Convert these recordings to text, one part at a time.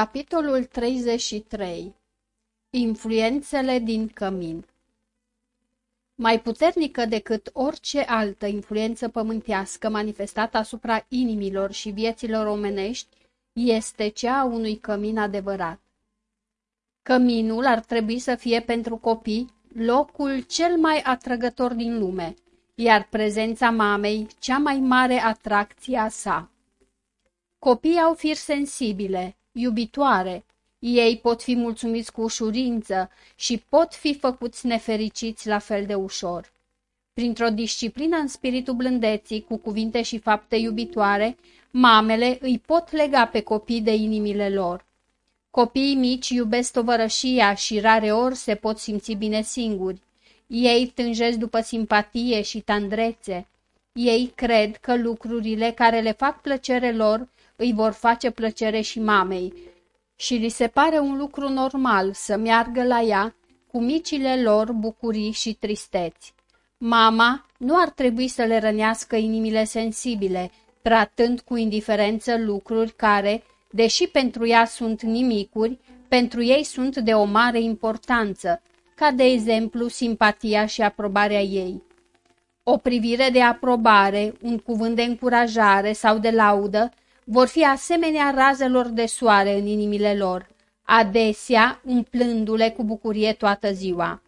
Capitolul 33 Influențele din cămin Mai puternică decât orice altă influență pământească manifestată asupra inimilor și vieților omenești este cea a unui cămin adevărat. Căminul ar trebui să fie pentru copii locul cel mai atrăgător din lume, iar prezența mamei cea mai mare atracție a sa. Copiii au fir sensibile, iubitoare, ei pot fi mulțumiți cu ușurință și pot fi făcuți nefericiți la fel de ușor. Printr-o disciplină în spiritul blândeții, cu cuvinte și fapte iubitoare, mamele îi pot lega pe copii de inimile lor. Copiii mici iubesc tovărășia și rare ori se pot simți bine singuri. Ei tânjesc după simpatie și tandrețe. Ei cred că lucrurile care le fac plăcere lor îi vor face plăcere și mamei și li se pare un lucru normal să meargă la ea cu micile lor bucurii și tristeți. Mama nu ar trebui să le rănească inimile sensibile, tratând cu indiferență lucruri care, deși pentru ea sunt nimicuri, pentru ei sunt de o mare importanță, ca de exemplu simpatia și aprobarea ei. O privire de aprobare, un cuvânt de încurajare sau de laudă vor fi asemenea razelor de soare în inimile lor, adesea umplându-le cu bucurie toată ziua.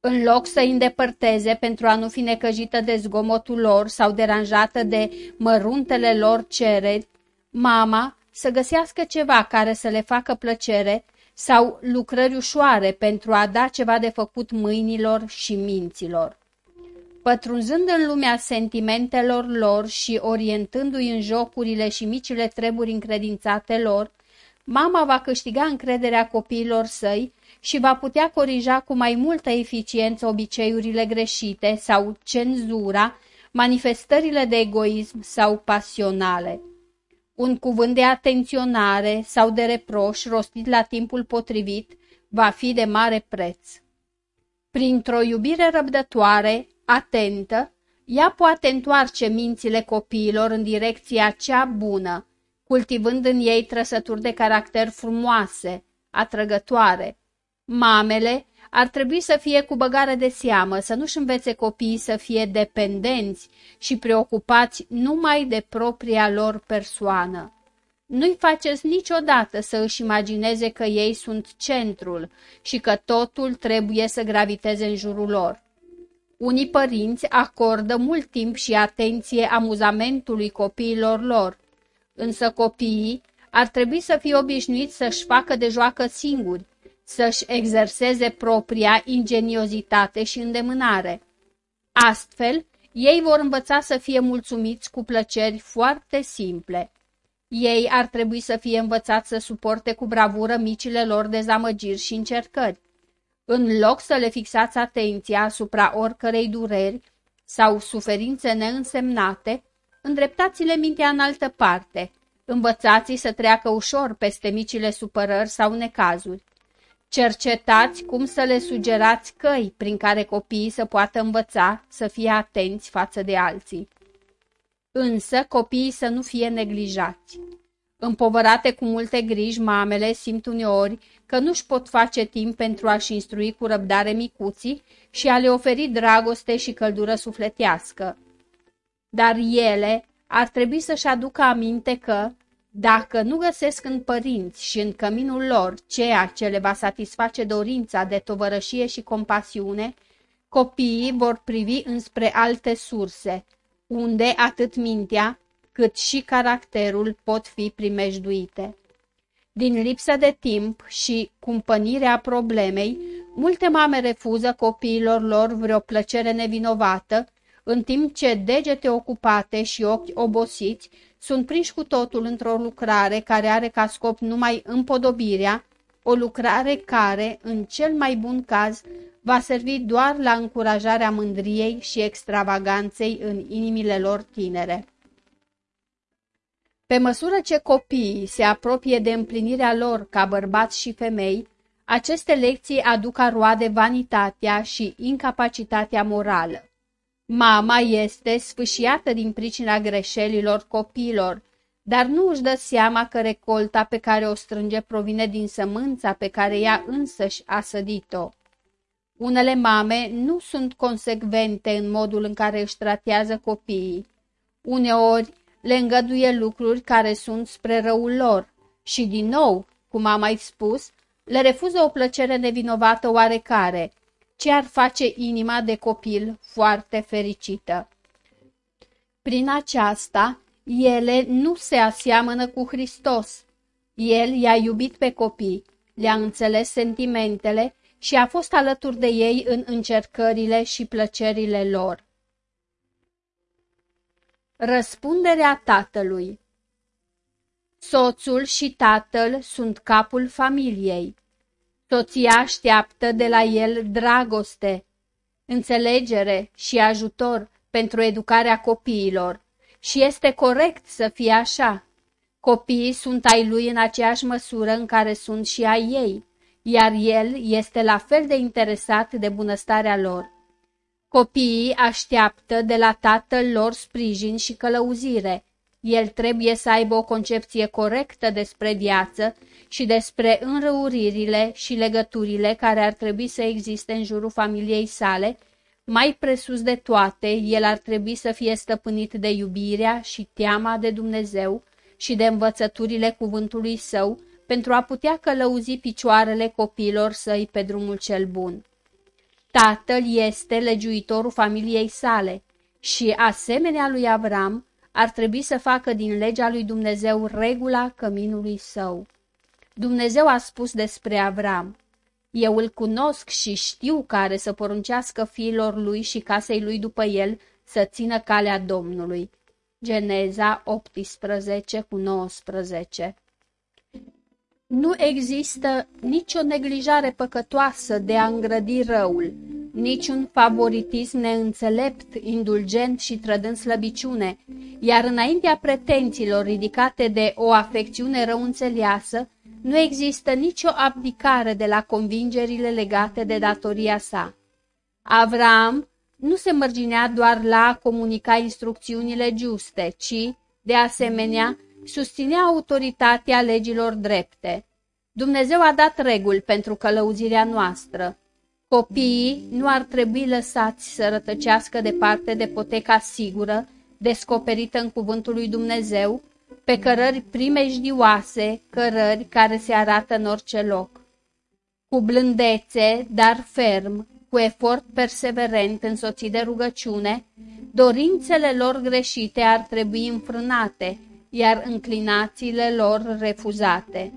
În loc să îi îndepărteze pentru a nu fi necăjită de zgomotul lor sau deranjată de măruntele lor cereri, mama să găsească ceva care să le facă plăcere sau lucrări ușoare pentru a da ceva de făcut mâinilor și minților. Pătrunzând în lumea sentimentelor lor și orientându-i în jocurile și micile treburi încredințate lor, mama va câștiga încrederea copiilor săi și va putea corija cu mai multă eficiență obiceiurile greșite sau cenzura, manifestările de egoism sau pasionale. Un cuvânt de atenționare sau de reproș rostit la timpul potrivit va fi de mare preț. Printr-o iubire răbdătoare, atentă, ea poate întoarce mințile copiilor în direcția cea bună, cultivând în ei trăsături de caracter frumoase, atrăgătoare. Mamele ar trebui să fie cu băgare de seamă, să nu-și învețe copiii să fie dependenți și preocupați numai de propria lor persoană. Nu-i faceți niciodată să își imagineze că ei sunt centrul și că totul trebuie să graviteze în jurul lor. Unii părinți acordă mult timp și atenție amuzamentului copiilor lor, însă copiii ar trebui să fie obișnuiți să-și facă de joacă singuri, să-și exerseze propria ingeniozitate și îndemânare. Astfel, ei vor învăța să fie mulțumiți cu plăceri foarte simple. Ei ar trebui să fie învățați să suporte cu bravură micile lor dezamăgiri și încercări. În loc să le fixați atenția asupra oricărei dureri sau suferințe neînsemnate, îndreptați-le mintea în altă parte, învățați să treacă ușor peste micile supărări sau necazuri. Cercetați cum să le sugerați căi prin care copiii să poată învăța să fie atenți față de alții. Însă copiii să nu fie neglijați. Împovărate cu multe griji, mamele simt uneori că nu-și pot face timp pentru a-și instrui cu răbdare micuții și a le oferi dragoste și căldură sufletească. Dar ele ar trebui să-și aducă aminte că, dacă nu găsesc în părinți și în căminul lor ceea ce le va satisface dorința de tovărășie și compasiune, copiii vor privi înspre alte surse, unde atât mintea cât și caracterul pot fi primejduite. Din lipsă de timp și cumpănirea problemei, multe mame refuză copiilor lor vreo plăcere nevinovată, în timp ce degete ocupate și ochi obosiți sunt prinși cu totul într-o lucrare care are ca scop numai împodobirea, o lucrare care, în cel mai bun caz, va servi doar la încurajarea mândriei și extravaganței în inimile lor tinere. Pe măsură ce copiii se apropie de împlinirea lor ca bărbați și femei, aceste lecții aduc a roade vanitatea și incapacitatea morală. Mama este sfâșiată din pricina greșelilor copiilor, dar nu își dă seama că recolta pe care o strânge provine din sămânța pe care ea însăși a sădit-o. Unele mame nu sunt consecvente în modul în care își tratează copiii. Uneori le îngăduie lucruri care sunt spre răul lor și, din nou, cum am mai spus, le refuză o plăcere nevinovată oarecare, ce ar face inima de copil foarte fericită. Prin aceasta, ele nu se aseamănă cu Hristos. El i-a iubit pe copii, le-a înțeles sentimentele și a fost alături de ei în încercările și plăcerile lor. Răspunderea tatălui Soțul și tatăl sunt capul familiei. Soția așteaptă de la el dragoste, înțelegere și ajutor pentru educarea copiilor și este corect să fie așa. Copiii sunt ai lui în aceeași măsură în care sunt și ai ei, iar el este la fel de interesat de bunăstarea lor. Copiii așteaptă de la tatăl lor sprijin și călăuzire. El trebuie să aibă o concepție corectă despre viață și despre înrăuririle și legăturile care ar trebui să existe în jurul familiei sale mai presus de toate, el ar trebui să fie stăpânit de iubirea și teama de Dumnezeu și de învățăturile cuvântului său pentru a putea călăuzi picioarele copiilor săi pe drumul cel bun. Tatăl este legiuitorul familiei sale și, asemenea lui Avram, ar trebui să facă din legea lui Dumnezeu regula căminului său. Dumnezeu a spus despre Avram, eu îl cunosc și știu care să poruncească fiilor lui și casei lui după el să țină calea Domnului. Geneza 18 cu 19 Nu există nicio neglijare păcătoasă de a îngrădi răul, niciun favoritism neînțelept, indulgent și trădând slăbiciune, iar înaintea pretențiilor ridicate de o afecțiune răunțeleasă, nu există nicio abdicare de la convingerile legate de datoria sa. Avram nu se mărginea doar la a comunica instrucțiunile juste, ci, de asemenea, susținea autoritatea legilor drepte. Dumnezeu a dat reguli pentru călăuzirea noastră. Copiii nu ar trebui lăsați să rătăcească departe de poteca sigură, descoperită în cuvântul lui Dumnezeu, pe cărări primejdioase, cărări care se arată în orice loc. Cu blândețe, dar ferm, cu efort perseverent însoțit de rugăciune, dorințele lor greșite ar trebui înfrânate, iar înclinațiile lor refuzate.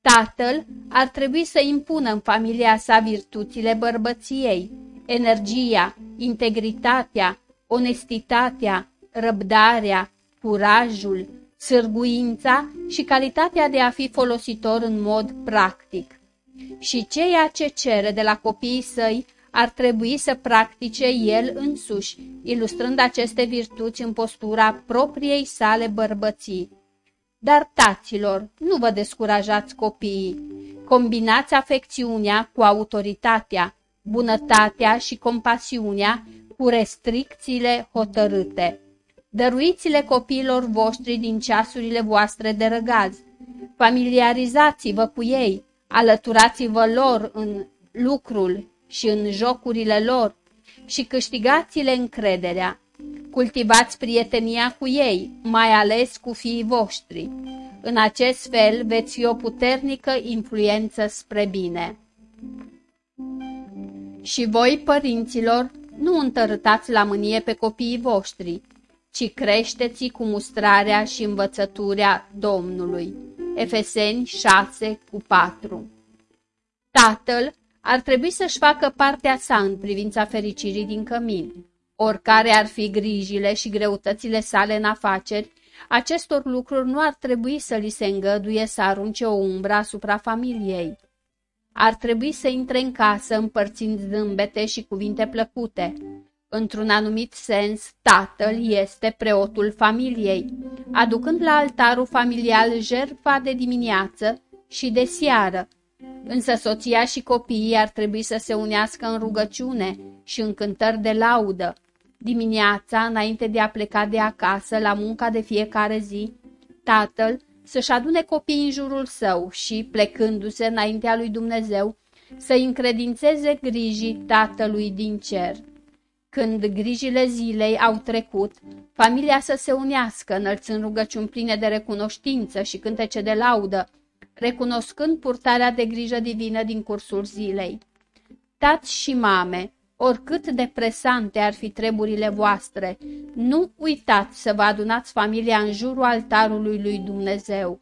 Tatăl ar trebui să impună în familia sa virtuțile bărbăției, energia, integritatea, onestitatea, răbdarea, curajul, sârguința și calitatea de a fi folositor în mod practic. Și ceea ce cere de la copiii săi ar trebui să practice el însuși, ilustrând aceste virtuți în postura propriei sale bărbății. Dar, taților, nu vă descurajați copiii. Combinați afecțiunea cu autoritatea, bunătatea și compasiunea cu restricțiile hotărâte. Dăruiți-le copiilor voștri din ceasurile voastre de răgaz. Familiarizați-vă cu ei, alăturați-vă lor în lucrul și în jocurile lor și câștigați-le încrederea. Cultivați prietenia cu ei, mai ales cu fiii voștri. În acest fel veți fi o puternică influență spre bine. Și voi, părinților, nu întărâtați la mânie pe copiii voștri, ci creșteți cu mustrarea și învățăturea Domnului. Efeseni 6 cu 4 Tatăl ar trebui să-și facă partea sa în privința fericirii din cămin. Oricare ar fi grijile și greutățile sale în afaceri, acestor lucruri nu ar trebui să li se îngăduie să arunce o umbră asupra familiei. Ar trebui să intre în casă împărțind zâmbete și cuvinte plăcute, Într-un anumit sens, tatăl este preotul familiei, aducând la altarul familial jertfa de dimineață și de seară. Însă soția și copiii ar trebui să se unească în rugăciune și în cântări de laudă. Dimineața, înainte de a pleca de acasă la munca de fiecare zi, tatăl să-și adune copiii în jurul său și, plecându-se înaintea lui Dumnezeu, să-i încredințeze grijii Tatălui din cer. Când grijile zilei au trecut, familia să se unească, înălțând rugăciuni pline de recunoștință și cântece de laudă, recunoscând purtarea de grijă divină din cursul zilei. Tați și mame, oricât de presante ar fi treburile voastre, nu uitați să vă adunați familia în jurul altarului lui Dumnezeu.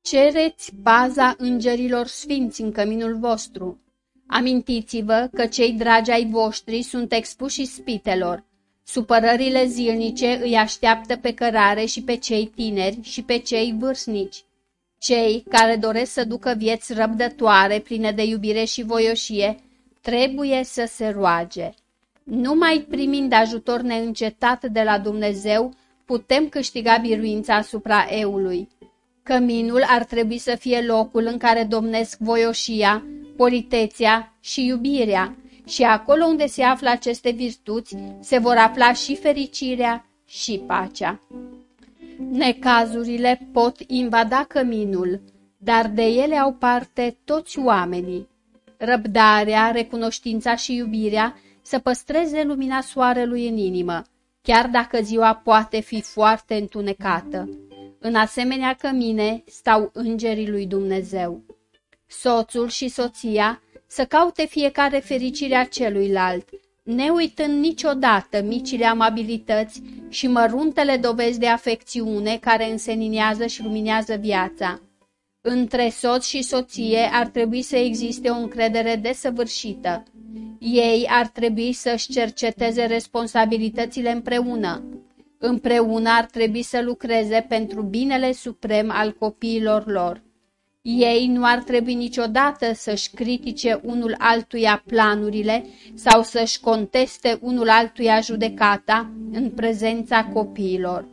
Cereți baza îngerilor sfinți în căminul vostru. Amintiți-vă că cei dragi ai voștri sunt expuși spitelor. Supărările zilnice îi așteaptă pe cărare și pe cei tineri și pe cei vârstnici. Cei care doresc să ducă vieți răbdătoare, pline de iubire și voioșie, trebuie să se roage. Numai primind ajutor neîncetat de la Dumnezeu, putem câștiga biruința asupra eului. Căminul ar trebui să fie locul în care domnesc voioșia, politețea și iubirea, și acolo unde se află aceste virtuți, se vor afla și fericirea și pacea. Necazurile pot invada căminul, dar de ele au parte toți oamenii. Răbdarea, recunoștința și iubirea să păstreze lumina soarelui în inimă, chiar dacă ziua poate fi foarte întunecată. În asemenea cămine stau îngerii lui Dumnezeu. Soțul și soția să caute fiecare fericirea celuilalt, ne uitând niciodată micile amabilități și măruntele dovezi de afecțiune care înseninează și luminează viața. Între soț și soție ar trebui să existe o încredere desăvârșită. Ei ar trebui să-și cerceteze responsabilitățile împreună. Împreună ar trebui să lucreze pentru binele suprem al copiilor lor. Ei nu ar trebui niciodată să-și critique unul altuia planurile sau să-și conteste unul altuia judecata în prezența copiilor.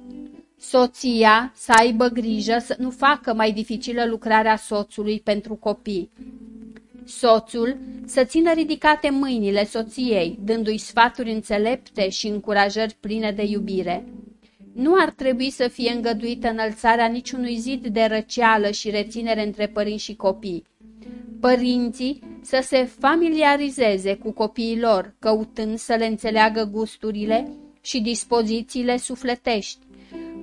Soția să aibă grijă să nu facă mai dificilă lucrarea soțului pentru copii. Soțul să țină ridicate mâinile soției, dându-i sfaturi înțelepte și încurajări pline de iubire. Nu ar trebui să fie îngăduită înălțarea niciunui zid de răceală și reținere între părinți și copii. Părinții să se familiarizeze cu copiii lor, căutând să le înțeleagă gusturile și dispozițiile sufletești,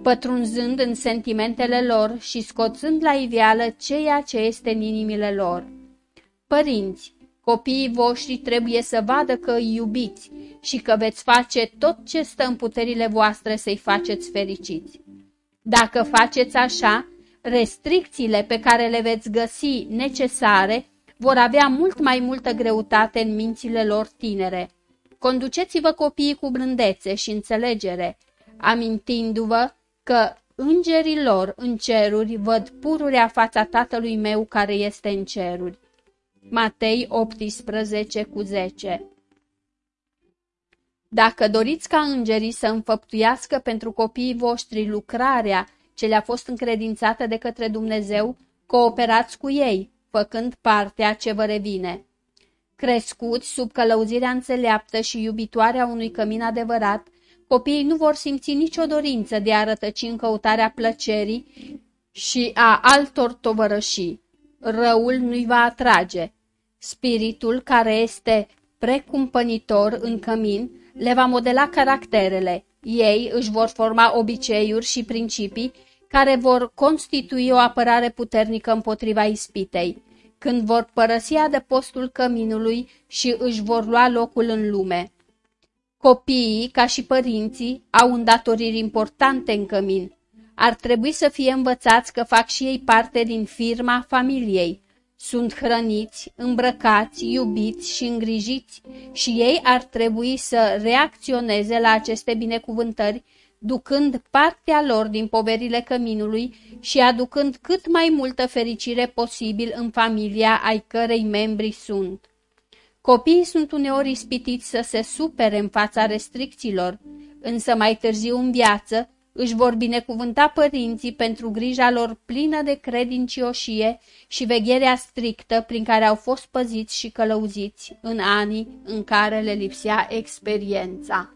pătrunzând în sentimentele lor și scoțând la iveală ceea ce este în inimile lor. Părinți, copiii voștri trebuie să vadă că îi iubiți și că veți face tot ce stă în puterile voastre să-i faceți fericiți. Dacă faceți așa, restricțiile pe care le veți găsi necesare vor avea mult mai multă greutate în mințile lor tinere. Conduceți-vă copiii cu blândețe și înțelegere, amintindu-vă că îngerii lor în ceruri văd pururea fața tatălui meu care este în ceruri. Matei 18 cu 10 Dacă doriți ca îngerii să înfăptuiască pentru copiii voștri lucrarea ce le-a fost încredințată de către Dumnezeu, cooperați cu ei, făcând partea ce vă revine. Crescuți sub călăuzirea înțeleaptă și iubitoare a unui cămin adevărat, copiii nu vor simți nicio dorință de a rătăci în căutarea plăcerii și a altor tovărășii. Răul nu-i va atrage. Spiritul care este precumpănitor în cămin le va modela caracterele. Ei își vor forma obiceiuri și principii care vor constitui o apărare puternică împotriva ispitei, când vor părăsi adăpostul căminului și își vor lua locul în lume. Copiii, ca și părinții, au îndatoriri importante în cămin. Ar trebui să fie învățați că fac și ei parte din firma familiei. Sunt hrăniți, îmbrăcați, iubiți și îngrijiți și ei ar trebui să reacționeze la aceste binecuvântări, ducând partea lor din poverile căminului și aducând cât mai multă fericire posibil în familia ai cărei membri sunt. Copiii sunt uneori ispitiți să se supere în fața restricțiilor, însă mai târziu în viață își vor binecuvânta părinții pentru grija lor plină de credincioșie și vegherea strictă prin care au fost păziți și călăuziți în anii în care le lipsea experiența.